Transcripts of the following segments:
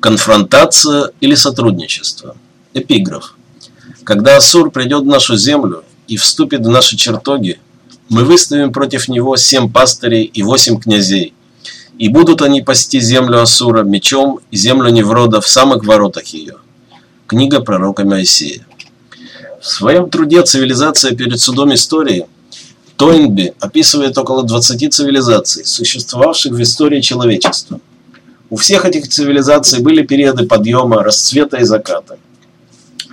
Конфронтация или сотрудничество? Эпиграф. Когда Асур придет в нашу землю и вступит в наши чертоги, мы выставим против него семь пастырей и восемь князей, и будут они пасти землю Асура мечом и землю Неврода в самых воротах ее. Книга пророка Моисея. В своем труде «Цивилизация перед судом истории» Тойнби описывает около 20 цивилизаций, существовавших в истории человечества – у всех этих цивилизаций были периоды подъема, расцвета и заката.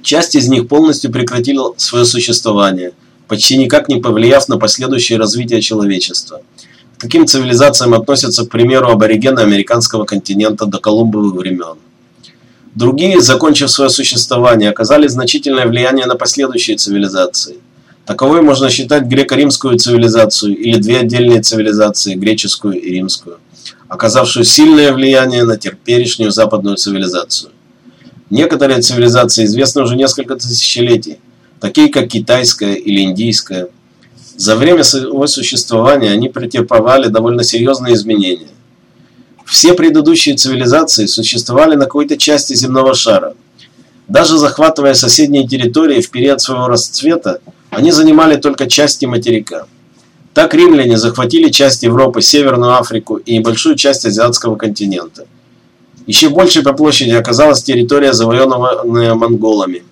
Часть из них полностью прекратила свое существование, почти никак не повлияв на последующее развитие человечества. К таким цивилизациям относятся, к примеру, аборигены американского континента до колумбовых времен. Другие, закончив свое существование, оказали значительное влияние на последующие цивилизации. Таковой можно считать греко-римскую цивилизацию или две отдельные цивилизации, греческую и римскую оказавшую сильное влияние на теперешнюю западную цивилизацию. Некоторые цивилизации известны уже несколько тысячелетий, такие как китайская или индийская. За время своего существования они претерпевали довольно серьезные изменения. Все предыдущие цивилизации существовали на какой-то части земного шара. Даже захватывая соседние территории в период своего расцвета, они занимали только части материка. Так римляне захватили часть Европы, Северную Африку и небольшую часть азиатского континента. Еще большей по площади оказалась территория, завоеванная монголами.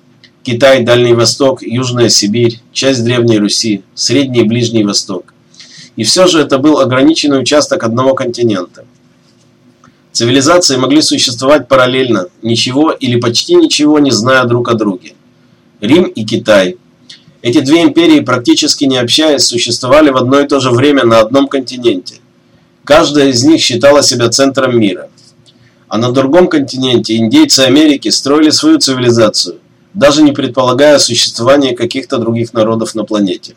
Китай, Дальний Восток, Южная Сибирь, часть Древней Руси, Средний и Ближний Восток. И все же это был ограниченный участок одного континента. Цивилизации могли существовать параллельно, ничего или почти ничего не зная друг о друге. Рим и Китай – эти две империи, практически не общаясь, существовали в одно и то же время на одном континенте. Каждая из них считала себя центром мира. А на другом континенте индейцы Америки строили свою цивилизацию, даже не предполагая существование каких-то других народов на планете.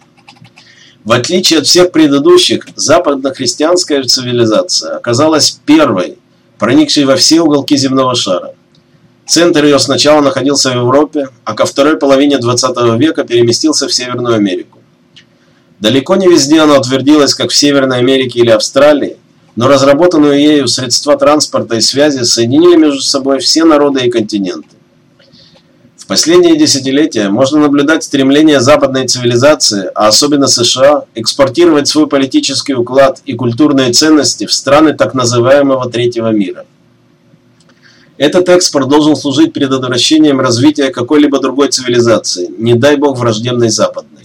В отличие от всех предыдущих, западно-христианская цивилизация оказалась первой, проникшей во все уголки земного шара. Центр ее сначала находился в Европе, а ко второй половине 20 века переместился в Северную Америку. Далеко не везде она утвердилась, как в Северной Америке или Австралии, но разработанные ею средства транспорта и связи соединили между собой все народы и континенты. В последние десятилетия можно наблюдать стремление западной цивилизации, а особенно США, экспортировать свой политический уклад и культурные ценности в страны так называемого третьего мира – этот экспорт должен служить предотвращением развития какой-либо другой цивилизации, не дай бог враждебной западной.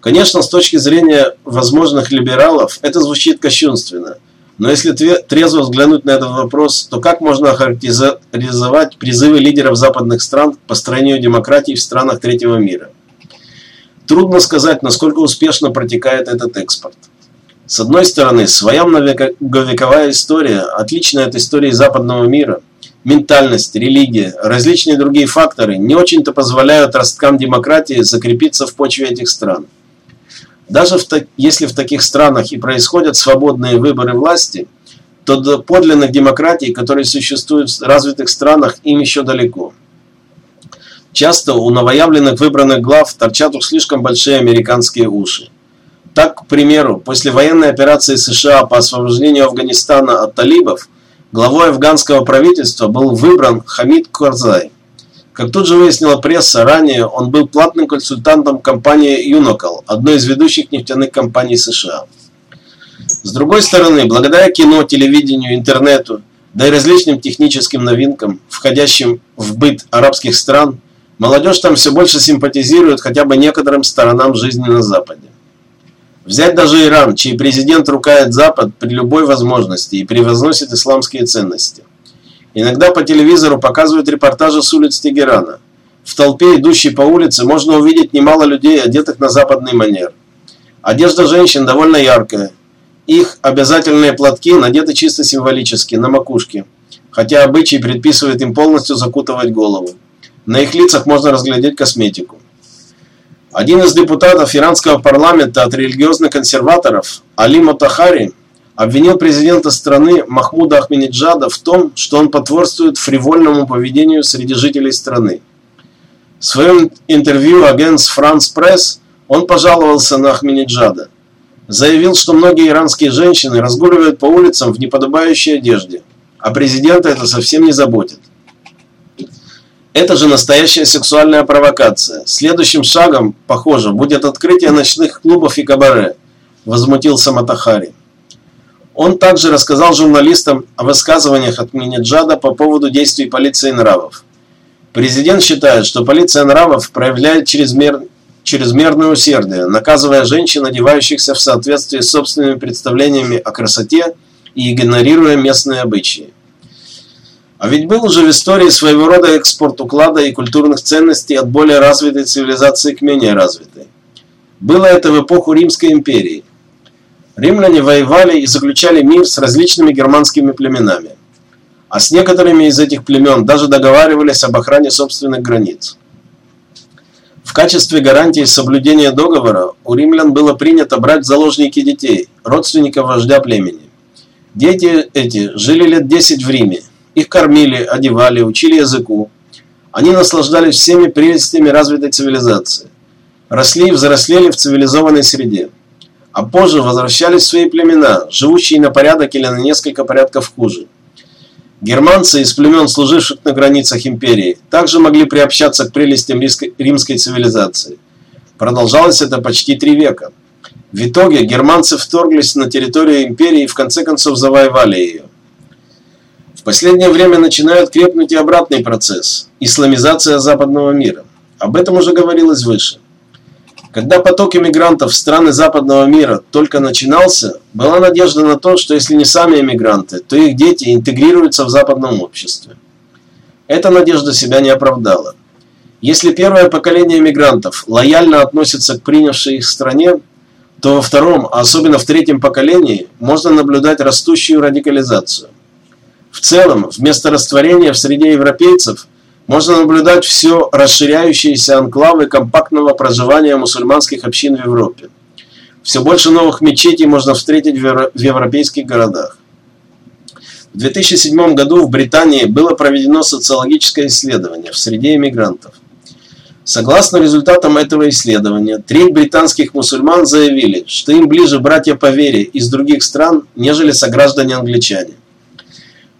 Конечно, с точки зрения возможных либералов, это звучит кощунственно. Но если трезво взглянуть на этот вопрос, то как можно охарактеризовать призывы лидеров западных стран к построению демократии в странах третьего мира? Трудно сказать, насколько успешно протекает этот экспорт. С одной стороны, своя многовековая история, отличная от истории западного мира – ментальность, религия, различные другие факторы не очень-то позволяют росткам демократии закрепиться в почве этих стран. Даже в если в таких странах и происходят свободные выборы власти, то до подлинных демократий, которые существуют в развитых странах, им еще далеко. Часто у новоявленных выбранных глав торчат уж слишком большие американские уши. Так, к примеру, после военной операции США по освобождению Афганистана от талибов – Главой афганского правительства был выбран Хамид Карзай. Как тут же выяснила пресса, ранее он был платным консультантом компании Юнокал, одной из ведущих нефтяных компаний США. С другой стороны, благодаря кино, телевидению, интернету, да и различным техническим новинкам, входящим в быт арабских стран, молодежь там все больше симпатизирует хотя бы некоторым сторонам жизни на Западе. Взять даже Иран, чей президент рукает Запад при любой возможности и превозносит исламские ценности. Иногда по телевизору показывают репортажи с улиц Тегерана. В толпе, идущей по улице, можно увидеть немало людей, одетых на западный манер. Одежда женщин довольно яркая. Их обязательные платки надеты чисто символически, на макушке, хотя обычай предписывает им полностью закутывать голову. На их лицах можно разглядеть косметику. Один из депутатов иранского парламента от религиозных консерваторов, Али Мотахари, обвинил президента страны Махмуда Ахмедиджада в том, что он потворствует фривольному поведению среди жителей страны. В своем интервью агент France Press он пожаловался на Ахмедиджада. Заявил, что многие иранские женщины разгуливают по улицам в неподобающей одежде. а президента это совсем не заботит. Это же настоящая сексуальная провокация. Следующим шагом, похоже, будет открытие ночных клубов и кабаре, возмутился Матахари. Он также рассказал журналистам о высказываниях от Миниджада по поводу действий полиции нравов. Президент считает, что полиция нравов проявляет чрезмер... чрезмерное усердие, наказывая женщин, одевающихся в соответствии с собственными представлениями о красоте и игнорируя местные обычаи. А ведь был уже в истории своего рода экспорт уклада и культурных ценностей от более развитой цивилизации к менее развитой. Было это в эпоху Римской империи. Римляне воевали и заключали мир с различными германскими племенами. А с некоторыми из этих племен даже договаривались об охране собственных границ. В качестве гарантии соблюдения договора у римлян было принято брать в заложники детей, родственников вождя племени. Дети эти жили лет 10 в Риме, их кормили, одевали, учили языку. Они наслаждались всеми прелестями развитой цивилизации. Росли и взрослели в цивилизованной среде. А позже возвращались в свои племена, живущие на порядок или на несколько порядков хуже. Германцы из племен, служивших на границах империи, также могли приобщаться к прелестям римской цивилизации. Продолжалось это почти три века. В итоге германцы вторглись на территорию империи и в конце концов завоевали ее. Последнее время начинает крепнуть и обратный процесс – исламизация западного мира. Об этом уже говорилось выше. Когда поток иммигрантов в страны западного мира только начинался, была надежда на то, что если не сами иммигранты, то их дети интегрируются в западном обществе. Эта надежда себя не оправдала. Если первое поколение иммигрантов лояльно относится к принявшей их стране, то во втором, а особенно в третьем поколении, можно наблюдать растущую радикализацию. В целом, вместо растворения в среде европейцев можно наблюдать все расширяющиеся анклавы компактного проживания мусульманских общин в Европе. Все больше новых мечетей можно встретить в европейских городах. В 2007 году в Британии было проведено социологическое исследование в среде иммигрантов. Согласно результатам этого исследования, треть британских мусульман заявили, что им ближе братья по вере из других стран, нежели сограждане-англичане.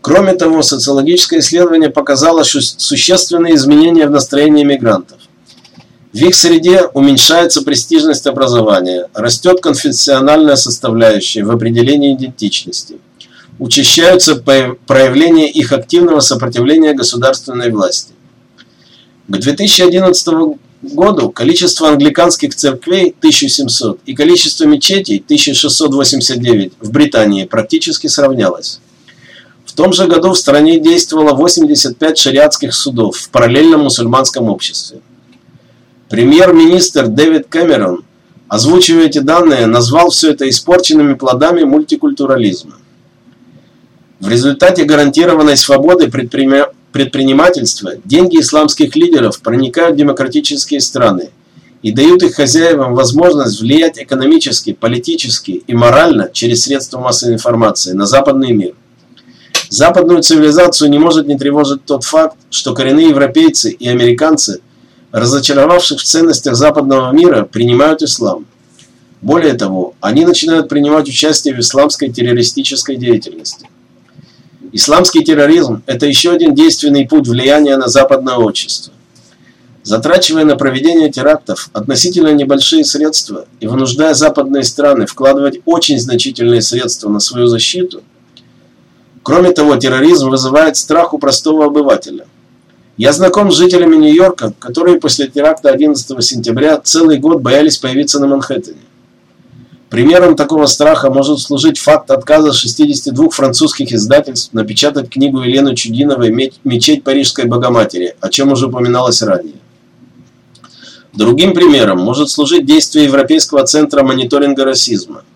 Кроме того, социологическое исследование показало существенные изменения в настроении мигрантов. В их среде уменьшается престижность образования, растет конфессиональная составляющая в определении идентичности, учащаются проявления их активного сопротивления государственной власти. К 2011 году количество англиканских церквей 1700 и количество мечетей 1689 в Британии практически сравнялось. В том же году в стране действовало 85 шариатских судов в параллельном мусульманском обществе. Премьер-министр Дэвид Кэмерон, озвучивая эти данные, назвал все это испорченными плодами мультикультурализма. В результате гарантированной свободы предпринимательства деньги исламских лидеров проникают в демократические страны и дают их хозяевам возможность влиять экономически, политически и морально через средства массовой информации на западный мир. Западную цивилизацию не может не тревожить тот факт, что коренные европейцы и американцы, разочаровавших в ценностях западного мира, принимают ислам. Более того, они начинают принимать участие в исламской террористической деятельности. Исламский терроризм – это еще один действенный путь влияния на западное общество. Затрачивая на проведение терактов относительно небольшие средства и вынуждая западные страны вкладывать очень значительные средства на свою защиту – Кроме того, терроризм вызывает страх у простого обывателя. Я знаком с жителями Нью-Йорка, которые после теракта 11 сентября целый год боялись появиться на Манхэттене. Примером такого страха может служить факт отказа 62 французских издательств напечатать книгу Елены Чудиновой «Мечеть Парижской Богоматери», о чем уже упоминалось ранее. Другим примером может служить действие Европейского центра мониторинга расизма –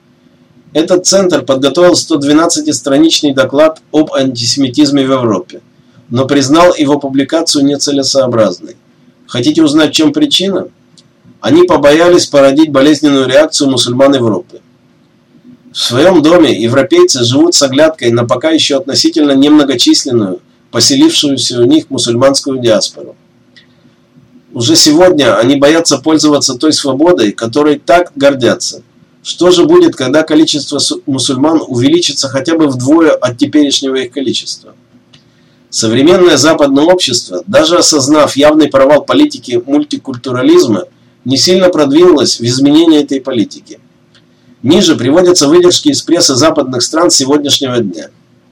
этот центр подготовил 112-страничный доклад об антисемитизме в Европе, но признал его публикацию нецелесообразной. Хотите узнать, в чем причина? Они побоялись породить болезненную реакцию мусульман Европы. В своем доме европейцы живут с оглядкой на пока еще относительно немногочисленную, поселившуюся у них мусульманскую диаспору. Уже сегодня они боятся пользоваться той свободой, которой так гордятся – Что же будет, когда количество мусульман увеличится хотя бы вдвое от теперешнего их количества? Современное западное общество, даже осознав явный провал политики мультикультурализма, не сильно продвинулось в изменении этой политики. Ниже приводятся выдержки из прессы западных стран сегодняшнего дня.